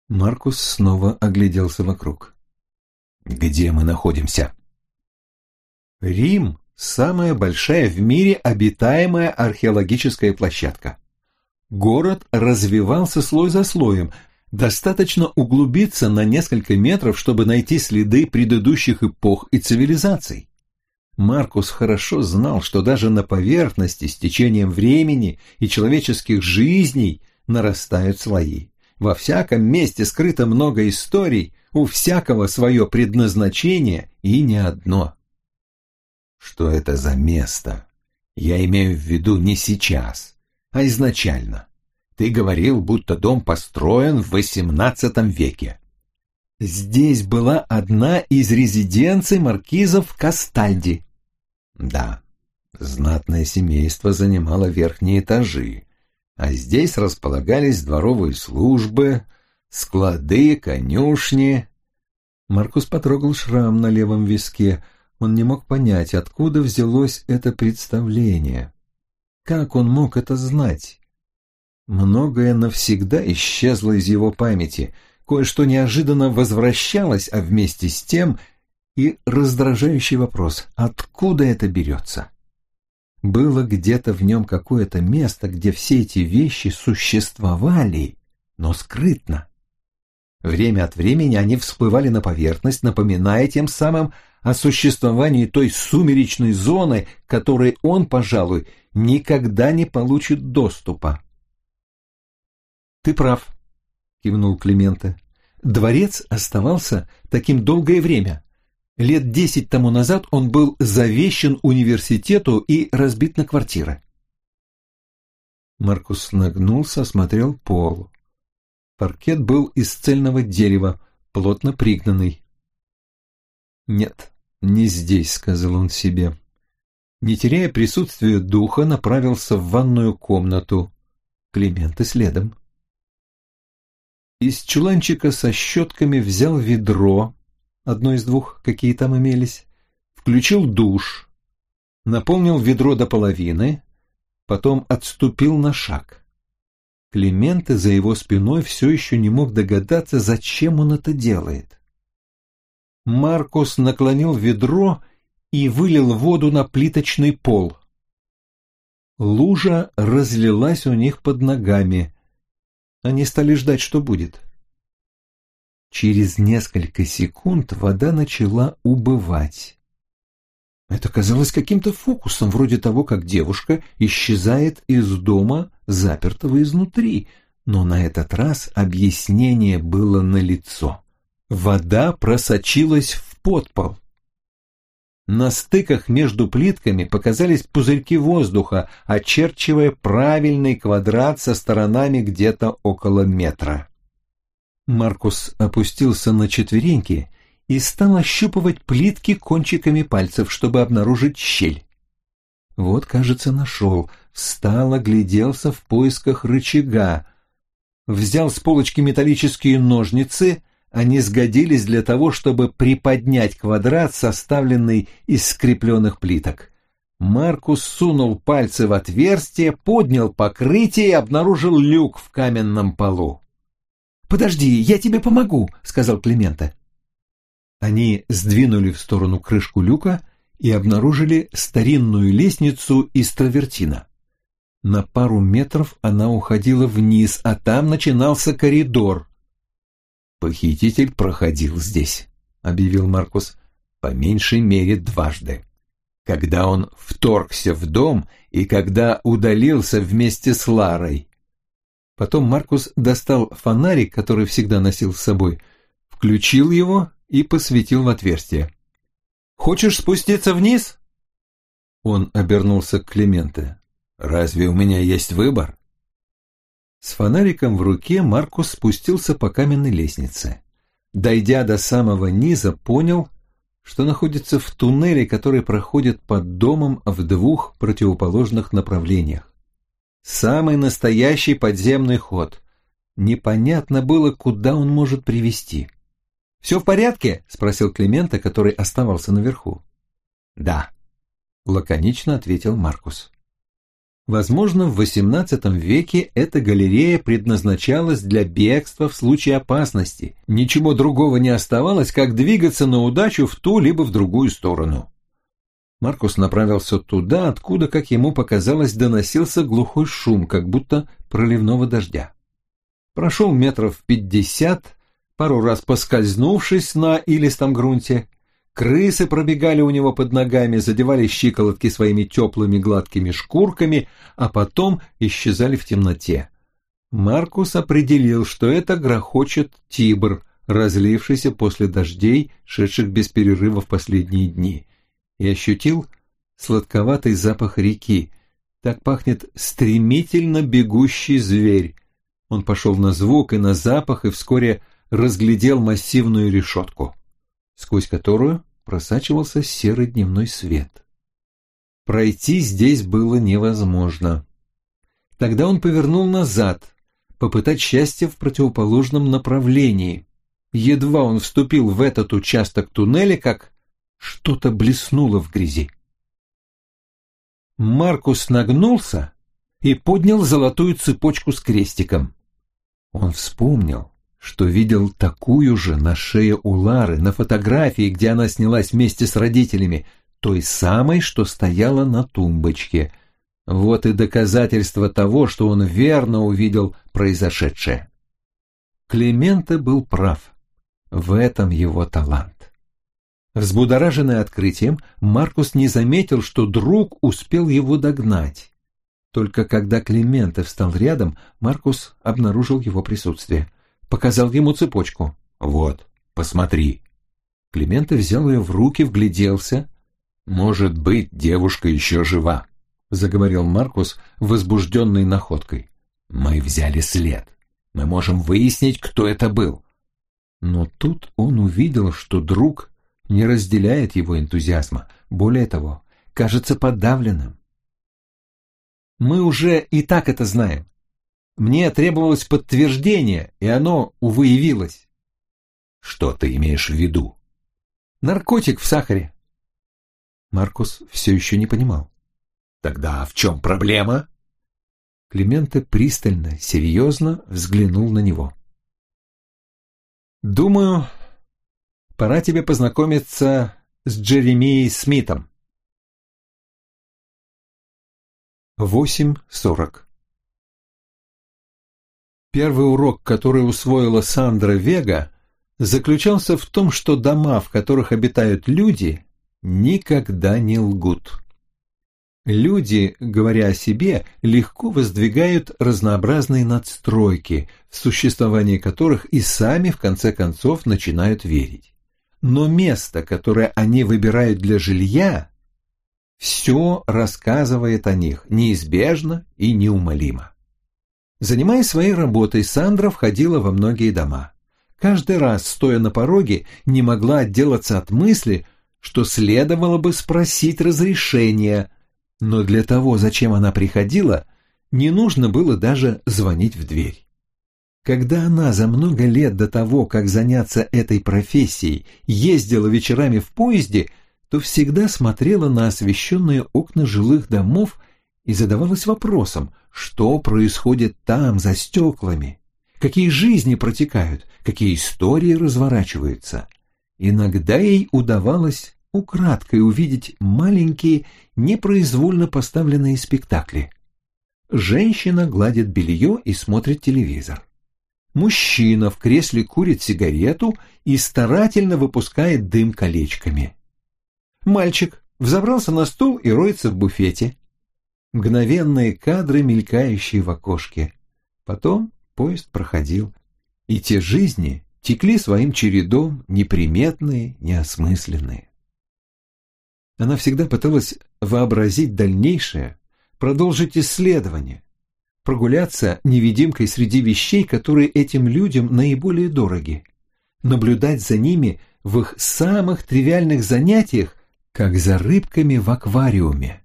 Маркус снова огляделся вокруг. «Где мы находимся?» Рим – самая большая в мире обитаемая археологическая площадка. Город развивался слой за слоем, достаточно углубиться на несколько метров, чтобы найти следы предыдущих эпох и цивилизаций. Маркус хорошо знал, что даже на поверхности с течением времени и человеческих жизней нарастают слои. Во всяком месте скрыто много историй, у всякого свое предназначение и не одно. Что это за место? Я имею в виду не сейчас, а изначально. Ты говорил, будто дом построен в XVIII веке. Здесь была одна из резиденций маркизов Кастальди. Да, знатное семейство занимало верхние этажи, а здесь располагались дворовые службы, склады, конюшни. Маркус потрогал шрам на левом виске. Он не мог понять, откуда взялось это представление. Как он мог это знать? Многое навсегда исчезло из его памяти, кое-что неожиданно возвращалось, а вместе с тем и раздражающий вопрос, откуда это берется? Было где-то в нем какое-то место, где все эти вещи существовали, но скрытно. Время от времени они всплывали на поверхность, напоминая тем самым о существовании той сумеречной зоны, которой он, пожалуй, никогда не получит доступа. «Ты прав», — кивнул Климента. «Дворец оставался таким долгое время. Лет десять тому назад он был завещен университету и разбит на квартиры. Маркус нагнулся, осмотрел пол. Паркет был из цельного дерева, плотно пригнанный. «Нет, не здесь», — сказал он себе. Не теряя присутствия духа, направился в ванную комнату. Климент и следом. Из чуланчика со щетками взял ведро, одно из двух, какие там имелись, включил душ, наполнил ведро до половины, потом отступил на шаг. Клименте за его спиной все еще не мог догадаться, зачем он это делает. Маркус наклонил ведро и вылил воду на плиточный пол. Лужа разлилась у них под ногами. Они стали ждать, что будет. Через несколько секунд вода начала убывать. Это казалось каким-то фокусом, вроде того, как девушка исчезает из дома, запертого изнутри, но на этот раз объяснение было налицо. Вода просочилась в подпол. На стыках между плитками показались пузырьки воздуха, очерчивая правильный квадрат со сторонами где-то около метра. Маркус опустился на четвереньки и стал ощупывать плитки кончиками пальцев, чтобы обнаружить щель. Вот, кажется, нашел. Встал, огляделся в поисках рычага. Взял с полочки металлические ножницы — они сгодились для того, чтобы приподнять квадрат, составленный из скрепленных плиток. Маркус сунул пальцы в отверстие, поднял покрытие и обнаружил люк в каменном полу. «Подожди, я тебе помогу», — сказал Климента. Они сдвинули в сторону крышку люка и обнаружили старинную лестницу из травертина. На пару метров она уходила вниз, а там начинался коридор. «Похититель проходил здесь», — объявил Маркус, — «по меньшей мере дважды. Когда он вторгся в дом и когда удалился вместе с Ларой». Потом Маркус достал фонарик, который всегда носил с собой, включил его и посветил в отверстие. «Хочешь спуститься вниз?» Он обернулся к Клименте. «Разве у меня есть выбор?» С фонариком в руке Маркус спустился по каменной лестнице. Дойдя до самого низа, понял, что находится в туннеле, который проходит под домом в двух противоположных направлениях. Самый настоящий подземный ход. Непонятно было, куда он может привести. «Все в порядке?» — спросил Климента, который оставался наверху. «Да», — лаконично ответил Маркус. Возможно, в XVIII веке эта галерея предназначалась для бегства в случае опасности. Ничего другого не оставалось, как двигаться на удачу в ту либо в другую сторону. Маркус направился туда, откуда, как ему показалось, доносился глухой шум, как будто проливного дождя. Прошел метров пятьдесят, пару раз поскользнувшись на илистом грунте, Крысы пробегали у него под ногами, задевали щиколотки своими теплыми гладкими шкурками, а потом исчезали в темноте. Маркус определил, что это грохочет Тибр, разлившийся после дождей, шедших без перерыва в последние дни, и ощутил сладковатый запах реки. Так пахнет стремительно бегущий зверь. Он пошел на звук и на запах и вскоре разглядел массивную решетку сквозь которую просачивался серый дневной свет. Пройти здесь было невозможно. Тогда он повернул назад, попытать счастье в противоположном направлении. Едва он вступил в этот участок туннеля, как что-то блеснуло в грязи. Маркус нагнулся и поднял золотую цепочку с крестиком. Он вспомнил, что видел такую же на шее у Лары на фотографии, где она снялась вместе с родителями, той самой, что стояла на тумбочке. Вот и доказательство того, что он верно увидел произошедшее. Климента был прав. В этом его талант. Взбудораженный открытием, Маркус не заметил, что друг успел его догнать. Только когда Климента встал рядом, Маркус обнаружил его присутствие показал ему цепочку. «Вот, посмотри». Клименто взял ее в руки, вгляделся. «Может быть, девушка еще жива», — заговорил Маркус, возбужденный находкой. «Мы взяли след. Мы можем выяснить, кто это был». Но тут он увидел, что друг не разделяет его энтузиазма. Более того, кажется подавленным. «Мы уже и так это знаем. Мне требовалось подтверждение, и оно, увы, явилось. Что ты имеешь в виду? Наркотик в сахаре. Маркус все еще не понимал. Тогда в чем проблема? Клименте пристально, серьезно взглянул на него. Думаю, пора тебе познакомиться с Джеремией Смитом. Восемь сорок Первый урок, который усвоила Сандра Вега, заключался в том, что дома, в которых обитают люди, никогда не лгут. Люди, говоря о себе, легко воздвигают разнообразные надстройки, в существование которых и сами в конце концов начинают верить. Но место, которое они выбирают для жилья, все рассказывает о них неизбежно и неумолимо. Занимаясь своей работой, Сандра входила во многие дома. Каждый раз, стоя на пороге, не могла отделаться от мысли, что следовало бы спросить разрешения, но для того, зачем она приходила, не нужно было даже звонить в дверь. Когда она за много лет до того, как заняться этой профессией, ездила вечерами в поезде, то всегда смотрела на освещенные окна жилых домов и задавалась вопросом, что происходит там, за стеклами, какие жизни протекают, какие истории разворачиваются. Иногда ей удавалось украдкой увидеть маленькие, непроизвольно поставленные спектакли. Женщина гладит белье и смотрит телевизор. Мужчина в кресле курит сигарету и старательно выпускает дым колечками. Мальчик взобрался на стул и роется в буфете. Мгновенные кадры, мелькающие в окошке. Потом поезд проходил, и те жизни текли своим чередом, неприметные, неосмысленные. Она всегда пыталась вообразить дальнейшее, продолжить исследование, прогуляться невидимкой среди вещей, которые этим людям наиболее дороги, наблюдать за ними в их самых тривиальных занятиях, как за рыбками в аквариуме.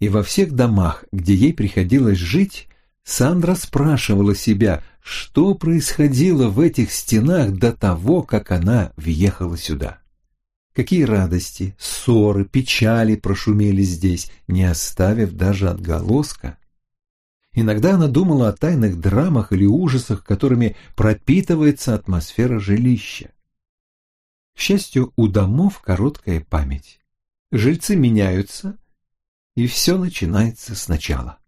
И во всех домах, где ей приходилось жить, Сандра спрашивала себя, что происходило в этих стенах до того, как она въехала сюда. Какие радости, ссоры, печали прошумели здесь, не оставив даже отголоска. Иногда она думала о тайных драмах или ужасах, которыми пропитывается атмосфера жилища. К счастью, у домов короткая память. Жильцы меняются, и все начинается сначала.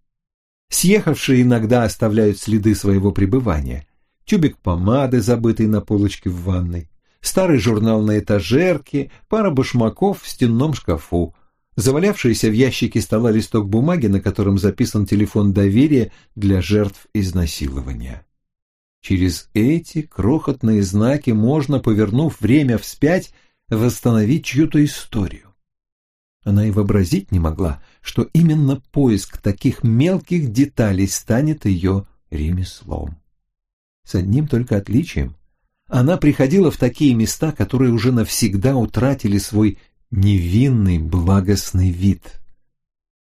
Съехавшие иногда оставляют следы своего пребывания. Тюбик помады, забытый на полочке в ванной, старый журнал на этажерке, пара башмаков в стенном шкафу, завалявшийся в ящике стола листок бумаги, на котором записан телефон доверия для жертв изнасилования. Через эти крохотные знаки можно, повернув время вспять, восстановить чью-то историю. Она и вообразить не могла, что именно поиск таких мелких деталей станет ее ремеслом. С одним только отличием. Она приходила в такие места, которые уже навсегда утратили свой невинный благостный вид.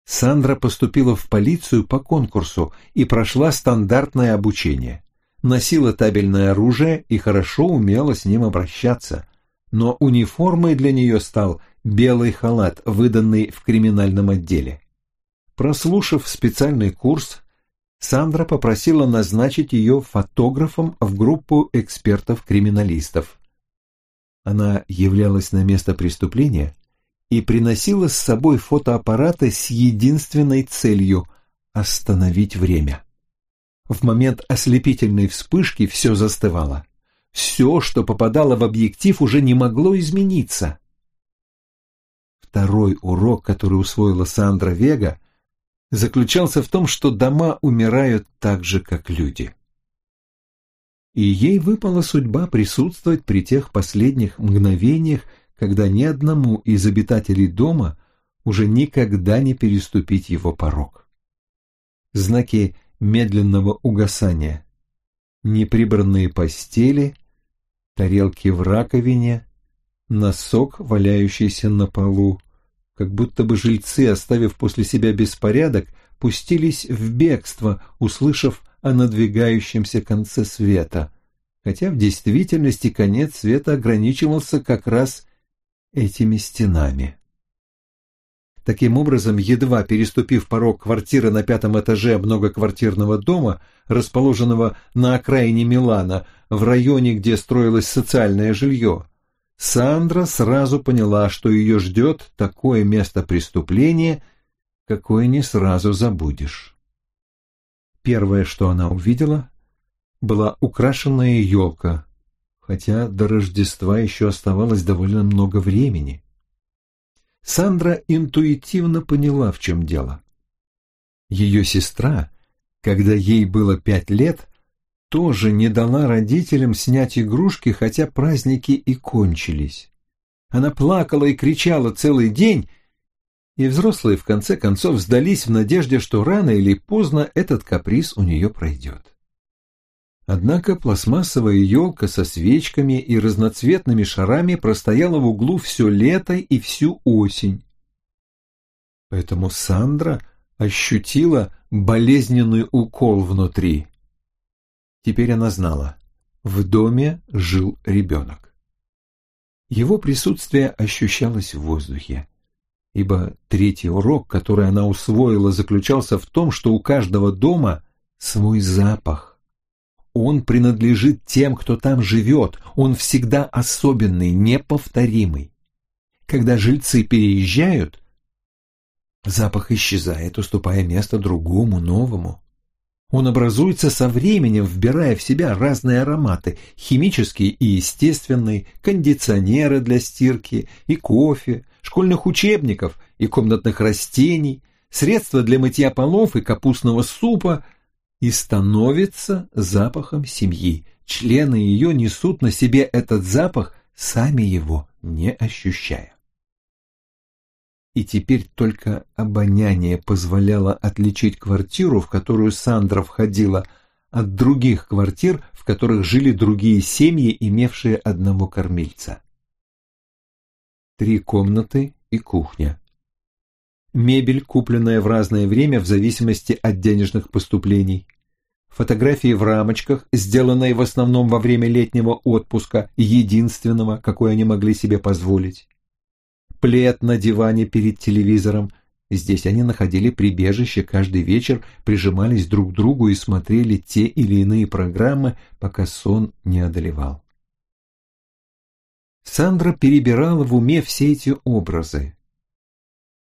Сандра поступила в полицию по конкурсу и прошла стандартное обучение. Носила табельное оружие и хорошо умела с ним обращаться, но униформой для нее стал белый халат, выданный в криминальном отделе. Прослушав специальный курс, Сандра попросила назначить ее фотографом в группу экспертов-криминалистов. Она являлась на место преступления и приносила с собой фотоаппараты с единственной целью – остановить время. В момент ослепительной вспышки все застывало. Все, что попадало в объектив, уже не могло измениться. Второй урок, который усвоила Сандра Вега, заключался в том, что дома умирают так же, как люди. И ей выпала судьба присутствовать при тех последних мгновениях, когда ни одному из обитателей дома уже никогда не переступить его порог. Знаки медленного угасания, неприбранные постели, тарелки в раковине, носок, валяющийся на полу, как будто бы жильцы, оставив после себя беспорядок, пустились в бегство, услышав о надвигающемся конце света, хотя в действительности конец света ограничивался как раз этими стенами. Таким образом, едва переступив порог квартиры на пятом этаже многоквартирного дома, расположенного на окраине Милана, в районе, где строилось социальное жилье, Сандра сразу поняла, что ее ждет такое место преступления, какое не сразу забудешь. Первое, что она увидела, была украшенная елка, хотя до Рождества еще оставалось довольно много времени. Сандра интуитивно поняла, в чем дело. Ее сестра, когда ей было пять лет, тоже не дала родителям снять игрушки, хотя праздники и кончились. Она плакала и кричала целый день, и взрослые в конце концов сдались в надежде, что рано или поздно этот каприз у нее пройдет. Однако пластмассовая елка со свечками и разноцветными шарами простояла в углу все лето и всю осень. Поэтому Сандра ощутила болезненный укол внутри. Теперь она знала, в доме жил ребенок. Его присутствие ощущалось в воздухе, ибо третий урок, который она усвоила, заключался в том, что у каждого дома свой запах. Он принадлежит тем, кто там живет, он всегда особенный, неповторимый. Когда жильцы переезжают, запах исчезает, уступая место другому, новому. Он образуется со временем, вбирая в себя разные ароматы, химические и естественные, кондиционеры для стирки и кофе, школьных учебников и комнатных растений, средства для мытья полов и капустного супа, и становится запахом семьи. Члены ее несут на себе этот запах, сами его не ощущая и теперь только обоняние позволяло отличить квартиру, в которую Сандра входила, от других квартир, в которых жили другие семьи, имевшие одного кормильца. Три комнаты и кухня. Мебель, купленная в разное время в зависимости от денежных поступлений. Фотографии в рамочках, сделанные в основном во время летнего отпуска, единственного, какой они могли себе позволить плед на диване перед телевизором. Здесь они находили прибежище каждый вечер, прижимались друг к другу и смотрели те или иные программы, пока сон не одолевал. Сандра перебирала в уме все эти образы.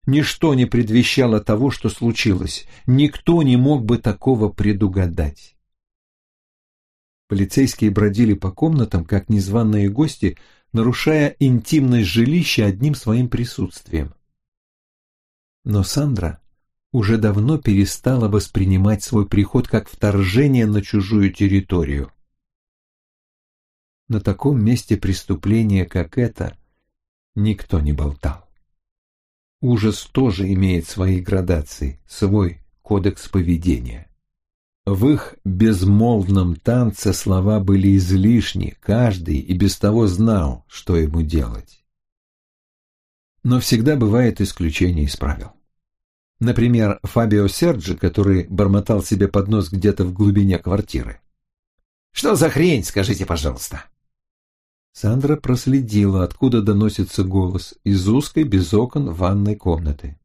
Ничто не предвещало того, что случилось. Никто не мог бы такого предугадать. Полицейские бродили по комнатам, как незваные гости, нарушая интимность жилища одним своим присутствием. Но Сандра уже давно перестала воспринимать свой приход как вторжение на чужую территорию. На таком месте преступления, как это, никто не болтал. Ужас тоже имеет свои градации, свой кодекс поведения. В их безмолвном танце слова были излишни, каждый и без того знал, что ему делать. Но всегда бывает исключение из правил. Например, Фабио Серджи, который бормотал себе под нос где-то в глубине квартиры. «Что за хрень, скажите, пожалуйста?» Сандра проследила, откуда доносится голос, из узкой, без окон ванной комнаты.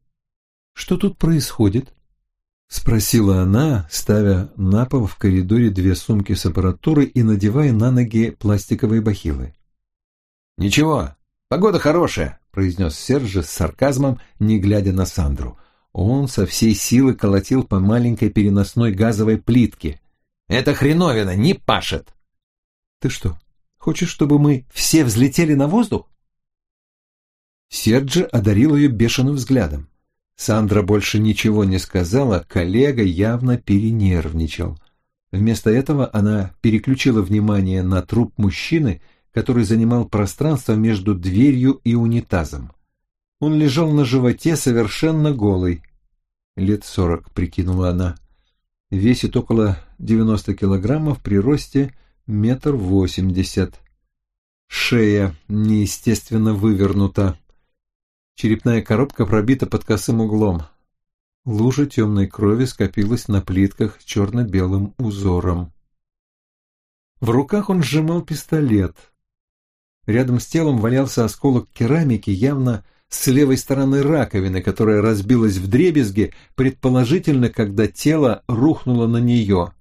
«Что тут происходит?» — спросила она, ставя на пол в коридоре две сумки с аппаратурой и надевая на ноги пластиковые бахилы. «Ничего, погода хорошая», — произнес Сержа с сарказмом, не глядя на Сандру. Он со всей силы колотил по маленькой переносной газовой плитке. «Это хреновина, не пашет!» «Ты что, хочешь, чтобы мы все взлетели на воздух?» Серджи одарил ее бешеным взглядом. Сандра больше ничего не сказала, коллега явно перенервничал. Вместо этого она переключила внимание на труп мужчины, который занимал пространство между дверью и унитазом. Он лежал на животе совершенно голый. Лет сорок, прикинула она. Весит около девяносто килограммов при росте метр восемьдесят. Шея неестественно вывернута. Черепная коробка пробита под косым углом. Лужа темной крови скопилась на плитках черно-белым узором. В руках он сжимал пистолет. Рядом с телом валялся осколок керамики, явно с левой стороны раковины, которая разбилась в дребезги, предположительно, когда тело рухнуло на нее.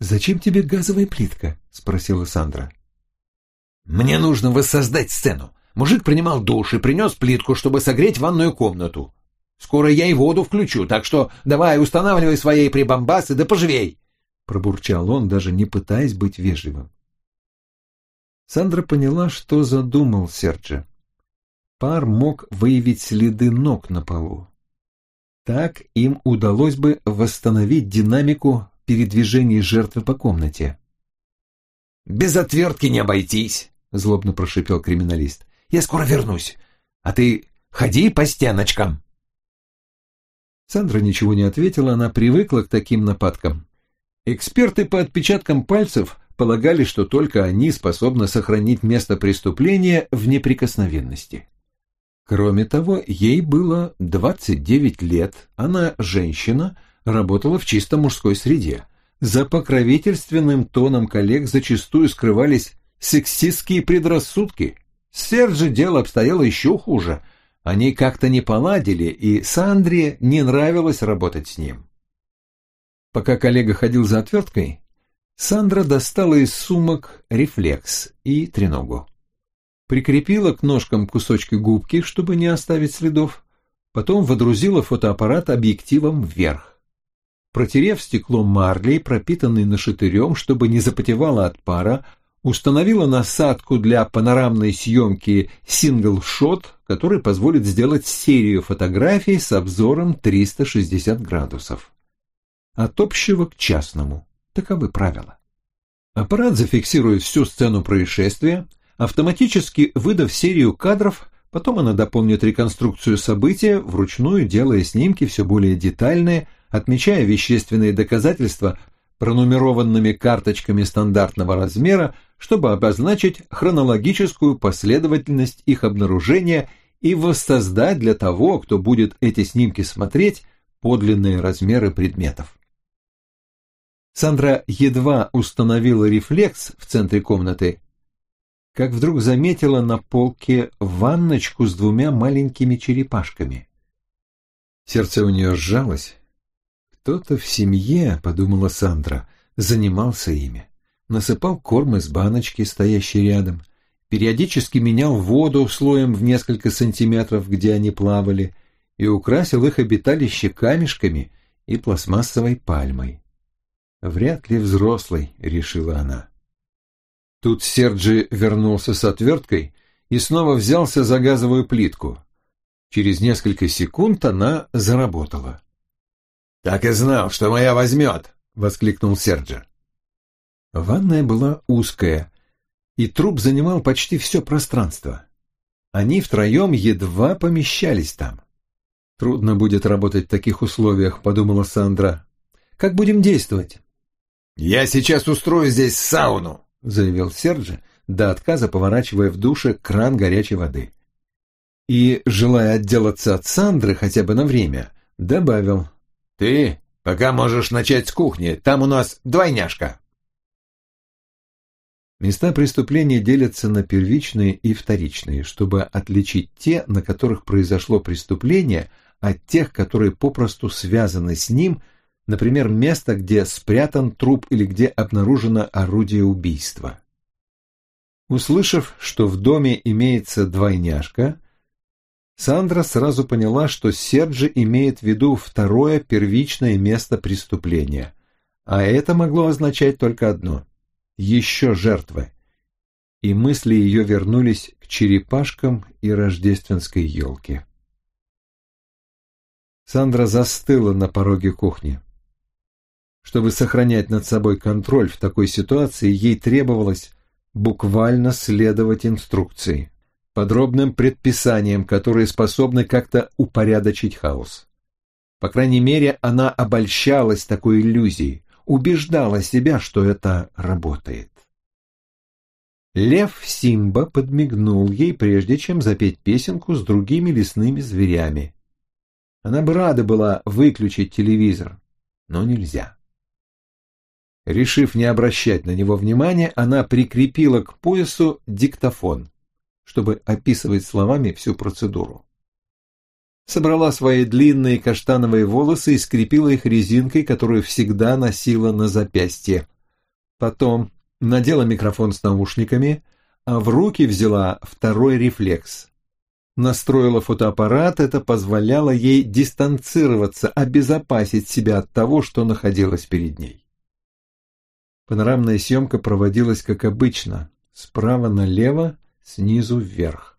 «Зачем тебе газовая плитка?» — спросила Сандра. «Мне нужно воссоздать сцену. Мужик принимал душ и принес плитку, чтобы согреть ванную комнату. Скоро я и воду включу, так что давай устанавливай свои прибамбасы, да поживей!» Пробурчал он, даже не пытаясь быть вежливым. Сандра поняла, что задумал Серджи. Пар мог выявить следы ног на полу. Так им удалось бы восстановить динамику передвижении жертвы по комнате. «Без отвертки не обойтись», — злобно прошипел криминалист. «Я скоро вернусь, а ты ходи по стеночкам». Сандра ничего не ответила, она привыкла к таким нападкам. Эксперты по отпечаткам пальцев полагали, что только они способны сохранить место преступления в неприкосновенности. Кроме того, ей было 29 лет, она женщина, работала в чисто мужской среде. За покровительственным тоном коллег зачастую скрывались сексистские предрассудки. С Серджи дело обстояло еще хуже. Они как-то не поладили, и Сандре не нравилось работать с ним. Пока коллега ходил за отверткой, Сандра достала из сумок рефлекс и треногу. Прикрепила к ножкам кусочки губки, чтобы не оставить следов, потом водрузила фотоаппарат объективом вверх. Протерев стекло марлей, пропитанной нашатырем, чтобы не запотевало от пара, установила насадку для панорамной съемки сингл-шот, который позволит сделать серию фотографий с обзором 360 градусов от общего к частному. Таковы правила. Аппарат зафиксирует всю сцену происшествия, автоматически выдав серию кадров, потом она дополнит реконструкцию события, вручную делая снимки все более детальные, отмечая вещественные доказательства пронумерованными карточками стандартного размера, чтобы обозначить хронологическую последовательность их обнаружения и воссоздать для того, кто будет эти снимки смотреть, подлинные размеры предметов. Сандра едва установила рефлекс в центре комнаты, как вдруг заметила на полке ванночку с двумя маленькими черепашками. Сердце у нее сжалось. Кто-то в семье, подумала Сандра, занимался ими. Насыпал корм из баночки, стоящей рядом, периодически менял воду слоем в несколько сантиметров, где они плавали, и украсил их обиталище камешками и пластмассовой пальмой. Вряд ли взрослый, решила она. Тут Серджи вернулся с отверткой и снова взялся за газовую плитку. Через несколько секунд она заработала. «Так и знал, что моя возьмет!» — воскликнул Серджи. Ванная была узкая, и труп занимал почти все пространство. Они втроем едва помещались там. «Трудно будет работать в таких условиях», — подумала Сандра. «Как будем действовать?» «Я сейчас устрою здесь сауну», — заявил Серджи, до отказа поворачивая в душе кран горячей воды. И, желая отделаться от Сандры хотя бы на время, добавил. «Ты пока можешь начать с кухни, там у нас двойняшка». Места преступления делятся на первичные и вторичные, чтобы отличить те, на которых произошло преступление, от тех, которые попросту связаны с ним – например, место, где спрятан труп или где обнаружено орудие убийства. Услышав, что в доме имеется двойняшка, Сандра сразу поняла, что Серджи имеет в виду второе первичное место преступления, а это могло означать только одно – еще жертвы. И мысли ее вернулись к черепашкам и рождественской елке. Сандра застыла на пороге кухни. Чтобы сохранять над собой контроль в такой ситуации, ей требовалось буквально следовать инструкции, подробным предписаниям, которые способны как-то упорядочить хаос. По крайней мере, она обольщалась такой иллюзией, убеждала себя, что это работает. Лев Симба подмигнул ей, прежде чем запеть песенку с другими лесными зверями. Она бы рада была выключить телевизор, но нельзя. Решив не обращать на него внимания, она прикрепила к поясу диктофон, чтобы описывать словами всю процедуру. Собрала свои длинные каштановые волосы и скрепила их резинкой, которую всегда носила на запястье. Потом надела микрофон с наушниками, а в руки взяла второй рефлекс. Настроила фотоаппарат, это позволяло ей дистанцироваться, обезопасить себя от того, что находилось перед ней. Панорамная съемка проводилась как обычно, справа налево, снизу вверх.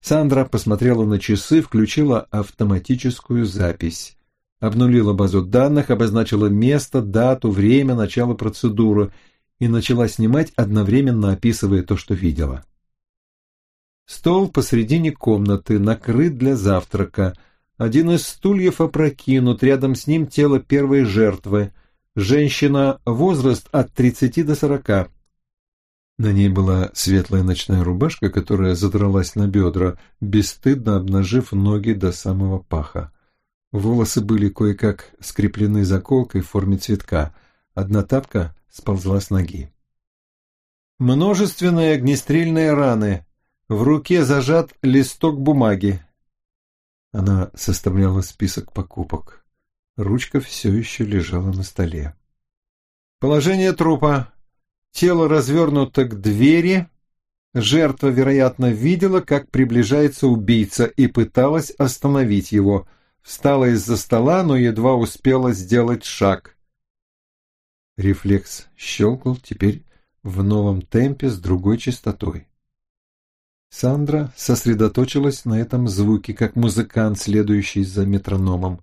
Сандра посмотрела на часы, включила автоматическую запись. обнулила базу данных, обозначила место, дату, время, начало процедуры и начала снимать, одновременно описывая то, что видела. Стол посредине комнаты, накрыт для завтрака. Один из стульев опрокинут, рядом с ним тело первой жертвы. Женщина, возраст от 30 до 40. На ней была светлая ночная рубашка, которая задралась на бедра, бесстыдно обнажив ноги до самого паха. Волосы были кое-как скреплены заколкой в форме цветка. Одна тапка сползла с ноги. Множественные огнестрельные раны. В руке зажат листок бумаги. Она составляла список покупок. Ручка все еще лежала на столе. Положение трупа. Тело развернуто к двери. Жертва, вероятно, видела, как приближается убийца и пыталась остановить его. Встала из-за стола, но едва успела сделать шаг. Рефлекс щелкал теперь в новом темпе с другой частотой. Сандра сосредоточилась на этом звуке, как музыкант, следующий за метрономом,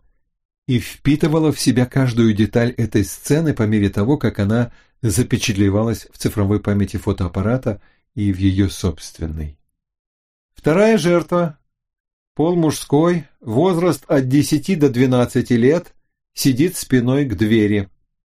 и впитывала в себя каждую деталь этой сцены по мере того, как она запечатлевалась в цифровой памяти фотоаппарата и в ее собственной. Вторая жертва, пол мужской, возраст от 10 до 12 лет, сидит спиной к двери.